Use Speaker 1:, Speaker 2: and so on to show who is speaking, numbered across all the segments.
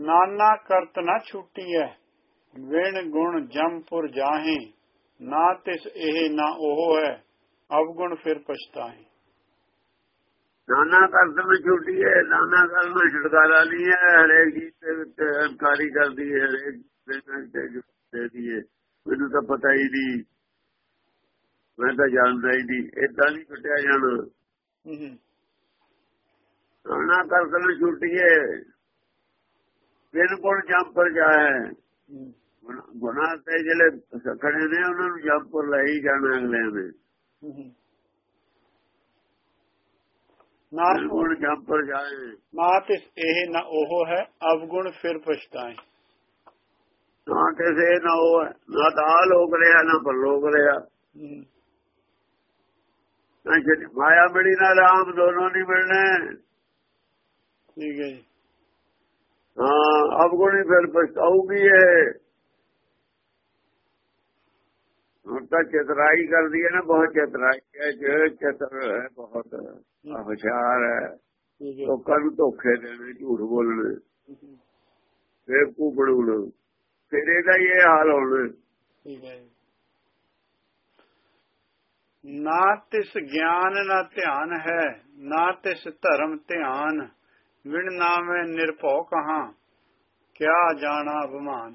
Speaker 1: ਨਾਨਾ ਕਰਤ ਨਾ ਛੁੱਟੀਐ ਵਿਣ ਗੁਣ ਜੰਪੁਰ ਜਾਹੇ ਨਾ ਤਿਸ ਇਹ ਨਾ ਉਹ ਹੈ ਅਵਗੁਣ ਫਿਰ ਪਛਤਾਹੇ।
Speaker 2: ਨਾਨਾ ਕਰਦ ਵਿੱਚ ਛੁੱਟੀ ਹੈ ਨਾਨਾ ਕਰਦ ਵਿੱਚ ਛੁਟਕਾਰਾ ਨਹੀਂ ਹੈ ਹਰੇਕ ਚੀਜ਼ ਦੇ ਵਿੱਚ ਅਹੰਕਾਰੀ ਕਰਦੀ ਹੈ ਹਰੇਕ ਦੇ ਤੇ ਦੇਦੀ ਹੈ ਮੈਨੂੰ ਤਾਂ ਪਤਾ ਹੀ ਨਹੀਂ ਮੈਂ ਤਾਂ ਜਾਣਦਾ ਹੀ ਨਹੀਂ ਇਦਾਂ ਨਹੀਂ ਛੁੱਟਿਆ ਜਾਣਾ। ਨਾਨਾ ਕਰਦ ਵਿੱਚ ਛੁੱਟੀ ਹੈ ਬਿਲਕੁਲ ਜੰਮ ਪਰ ਜਾਏ ਗੁਨਾਹ ਤੇ ਜਿਹੜੇ ਖੜੇ ਨੇ ਉਹਨਾਂ ਨੂੰ ਜੰਮ ਪਰ ਲੈ ਹੀ ਜਾਣਾ ਅਗਲੇ ਨੇ।
Speaker 1: ਨਾ
Speaker 2: ਬਿਲਕੁਲ ਜੰਮ ਪਰ ਜਾਏ
Speaker 1: ਤਿਸ ਇਹ ਨਾ ਉਹ ਹੈ ਅਵਗੁਣ ਫਿਰ ਪਛਤਾਏ।
Speaker 2: ਨਾ ਕਿਸੇ ਨਾ ਉਹ ਹੈ, ਨਾ ਤਾਂ ਲੋਕ ਰਿਹਾ ਨਾ ਪਰਲੋਕ ਰਿਹਾ। ਨਾ ਮਾਇਆ ਮਿਲੀ ਨਾ ਰਾਮ ਦੋਨੋਂ ਨਹੀਂ ਮਿਲਣੇ।
Speaker 1: ਠੀਕ ਹੈ ਜੀ।
Speaker 2: ਹਾਂ ਅਵਗੁਣੀ ਫਿਰ ਪਛਤਾਊਗੀ ਇਹ। ਹੁਣ ਤਾਂ ਚਤਰਾਈ ਕਰਦੀ ਹੈ ਨਾ ਬਹੁਤ ਚਤਰਾਈ ਹੈ ਜੇ ਚਤਰ ਹੈ ਬਹੁਤ ਹੁਸ਼ਿਆਰ ਹੈ। ਲੋਕਾਂ ਨੂੰ ਧੋਖੇ ਦੇਣੇ ਝੂਠ ਬੋਲਣੇ। ਫੇਰ ਕੂਪੜੂਣ ਫਿਰ ਇਹਦਾ ਇਹ ਹਾਲ ਹੋਣਾ।
Speaker 1: ਠੀਕ ਹੈ। ਜੀ। ਨਾ ਤਿਸ ਗਿਆਨ ਨਾ ਧਿਆਨ ਹੈ ਨਾ ਤਿਸ ਧਰਮ ਧਿਆਨ। ਵਿਣ ਨਾਮੇ ਨਿਰਭਉ ਕਹਾ ਕਿਆ ਜਾਣਾ ਅਭਿਮਾਨ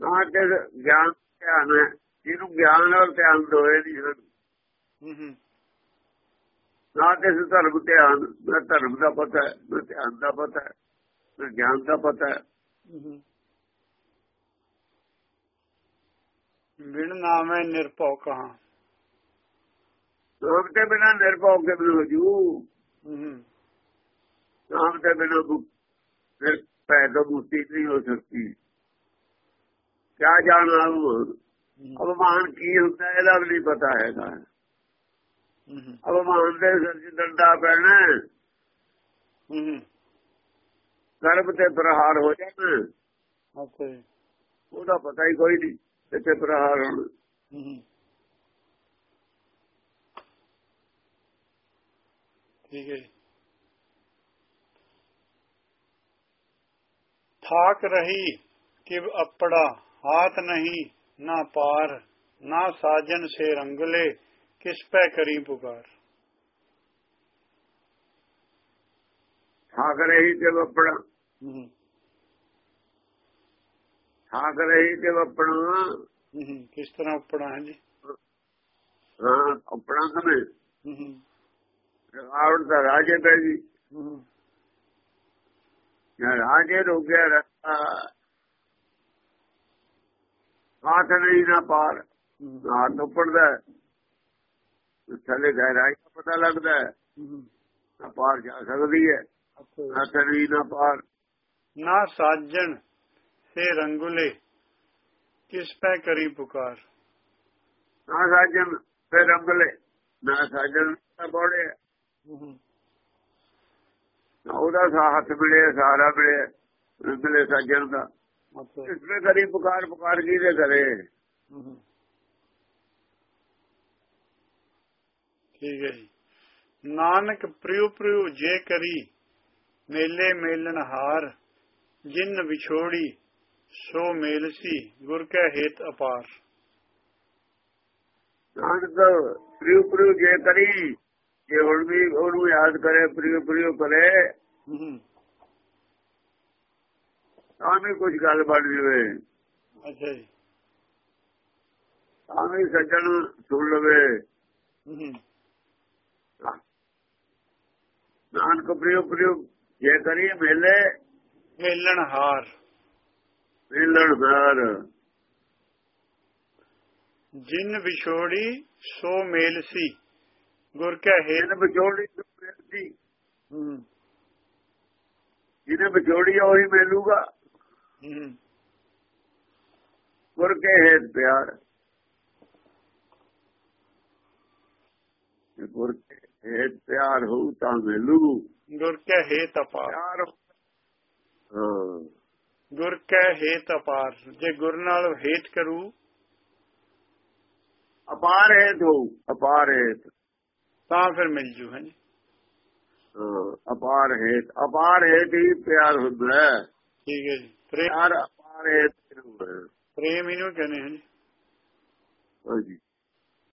Speaker 2: ਨਾ ਕਿ ਗਿਆਨ ਧਿਆਨ ਹੈ ਜਿਹਨੂੰ ਗਿਆਨ ਔਰ ਧਿਆਨ ਦੋਏ ਹਨ।
Speaker 1: ਹੂੰ ਹੂੰ।
Speaker 2: ਨਾ ਕਿਸੇ ਧਰਮ ਧਿਆਨ ਨਾ ਧਰਮ ਦਾ ਪਤਾ ਹੈ ਨਾ ਧਿਆਨ ਦਾ ਪਤਾ ਹੈ ਨਾ ਗਿਆਨ ਦਾ ਪਤਾ ਹੈ
Speaker 1: ਹੂੰ। ਵਿਣ ਨਾਮੇ ਨਿਰਭਉ ਕਹਾ।
Speaker 2: ਨਾਮ ਤੇ ਬਿਨਾ ਨਿਰਭਉ ਕੇ ਬਿਨ ਜੂ।
Speaker 1: ਹੂੰ ਹੂੰ।
Speaker 2: ਨਾਮ ਤੇ ਬਿਨਾ ਫਿਰ ਪੈਦਾ ਮੁਕਤੀ ਨਹੀਂ ਹੋ ਸਕਦੀ। ਕਿਆ ਜਾਣਾ ਅਭਿਮਾਨ ਕੀ ਹੁੰਦਾ ਇਹਦਾ ਵੀ ਨਹੀਂ ਪਤਾ ਹੈਗਾ। ਅਭਿਮਾਨ ਦੇ ਸਿਰ 'ਚ ਡੰਡਾ ਪੈਣਾ। ਗਰਭ ਤੇ ਪ੍ਰਹਾਰ ਹੋ ਜਾਣਾ।
Speaker 1: ਅੱਛਾ ਜੀ।
Speaker 2: ਉਹਦਾ ਪਤਾ ਹੀ ਕੋਈ ਨਹੀਂ ਕਿੱਥੇ ਪ੍ਰਹਾਰ ਹੋਣਾ
Speaker 1: ਹੂੰ ਹੂੰ ਠੀਕ ਹੈ। ਥਾਕ ਰਹੀ ਕਿਵ ਅਪੜਾ ਹਾਥ ਨਹੀਂ ਨਾ ਪਾਰ ਨਾ ਸਾਜਨ ਸੇ ਰੰਗਲੇ ਕਿਸ ਪੈ ਕਰੀ ਪੁਕਾਰ।
Speaker 2: ਠਾਕ ਰਹੀ ਤੇ ਵਪੜਾ
Speaker 1: ਹੂੰ।
Speaker 2: ਠਾਕ ਰਹੀ ਤੇ
Speaker 1: ਹੂੰ ਕਿਸ ਤਰ੍ਹਾਂ ਅਪੜਾ ਹੈ ਜੀ?
Speaker 2: ਹਾਂ ਆਪਣਾ ਸਮੇਂ ਰਕਾਵਟ ਦਾ ਰਾਜੇ ਪੈ ਗਈ
Speaker 1: ਹੂੰ।
Speaker 2: ਜਾਂ ਰਾਜੇ ਰੋਗਿਆ ਰਸਤਾ। ਹਾਥ ਨਹੀਂ ਨਾ ਪਾਰ। ਉੱਪੜਦਾ ਹੈ। ਥੱਲੇ ਗਹਿਰਾਈ ਦਾ ਪਤਾ ਲੱਗਦਾ ਨਾ ਪਾਰ ਜਾ ਸਕਦੀ ਹੈ।
Speaker 1: ਜੀ।
Speaker 2: ਹੱਥ ਨਹੀਂ ਨਾ ਪਾਰ।
Speaker 1: ਨਾ ਸਾਜਣ ਸੇ ਰੰਗੁਲੇ ਕਿਸ ਪੈ ਕਰੀ ਪੁਕਾਰ?
Speaker 2: ਨਾ ਸਾਜਨ ਤੇ ਰੰਗਲੇ ਨਾ ਸਾਜਨ ਨਾ ਬੋੜੇ। ਉਹਦਾ ਸਾਹਤ ਮਿਲੇ ਸਾਰਾ ਮਿਲੇ ਮਿਲੇ ਸਾਜਨ ਦਾ। ਇਸ ਨੇ ਕਰੀ ਪੁਕਾਰ ਪੁਕਾਰ ਕੀ ਦੇ ਕਰੇ?
Speaker 1: ਠੀਕ ਹੈ ਜੀ। ਨਾਨਕ ਪ੍ਰਿਉ ਪ੍ਰਿਉ ਜੇ ਕਰੀ ਮੇਲੇ ਮੇਲਨ ਹਾਰ ਜਿਨ ਵਿਛੋੜੀ ਸੋ ਮੇਲਸੀ ਗੁਰ ਕੈ ਹੇਤ ਅਪਾਰ।
Speaker 2: ਨਾਨਕ ਪ੍ਰਿਉ ਪ੍ਰਿਉ ਜੇ ਕਰੀ ਜੇ ਹੁਣ ਵੀ ਉਹਨੂੰ ਯਾਦ ਕਰੇ ਪ੍ਰਿਉ ਪ੍ਰਿਉ ਕਰੇ ਤਾਂ ਵੀ ਕੁਝ ਗੱਲ ਬਣ ਜਵੇ।
Speaker 1: ਅੱਛਾ ਜੀ।
Speaker 2: ਤਾਂ ਵੀ ਸੱਜਣ ਸੁਣ ਲਵੇ। ਨਾਨਕ ਪ੍ਰਿਉ ਪ੍ਰਿਉ ਜੇ ਕਰੀ ਮੇਲੇ
Speaker 1: ਮੇਲਨ ਹਾਰ।
Speaker 2: ਮਿਲਣ ਦਰ
Speaker 1: ਜਿਨ ਵਿਛੋੜੀ ਸੋ ਮੇਲਸੀ ਗੁਰ ਕੈ
Speaker 2: ਇਹਨੇ ਵਿਛੋੜੀ
Speaker 1: ਹੂੰ।
Speaker 2: ਜਿਹਨੇ ਵਿਛੋੜੀ ਆ ਉਹੀ ਮਿਲੂਗਾ।
Speaker 1: ਹੂੰ।
Speaker 2: ਗੁਰ ਕੇ ਹੇਤ ਪਿਆਰ। ਗੁਰ ਕੇ ਹੇਤ ਪਿਆਰ ਹੋਊ ਤਾਂ ਮਿਲੂ।
Speaker 1: ਗੁਰ ਕੈ ਹੇਤ ਅਪਾਰ। ਗੁਰ ਕੈ ਹੇਤ ਅਪਾਰ। ਜੇ ਗੁਰ ਨਾਲ ਹੇਤ ਕਰੂ।
Speaker 2: ਅਪਾਰ ਹੇਤ ਹੋਊ। ਅਪਾਰ ਹੇਤ।
Speaker 1: ਤਾਂ ਫਿਰ ਮਿਲ ਜੂ ਹਾਂਜੀ
Speaker 2: ਅਪਾਰ ਹੇਤ ਅਪਾਰ ਹੇਤ ਹੀ ਪਿਆਰ ਹੁੰਦਾ
Speaker 1: ਠੀਕ ਹੈ ਜੀ। ਪ੍ਰੇਮ
Speaker 2: ਅਪਾਰ ਹੇਤ।
Speaker 1: ਪ੍ਰੇਮ ਇਹਨੂੰ ਕਹਿੰਦੇ ਹਨ ਜੀ।
Speaker 2: ਹਾਂਜੀ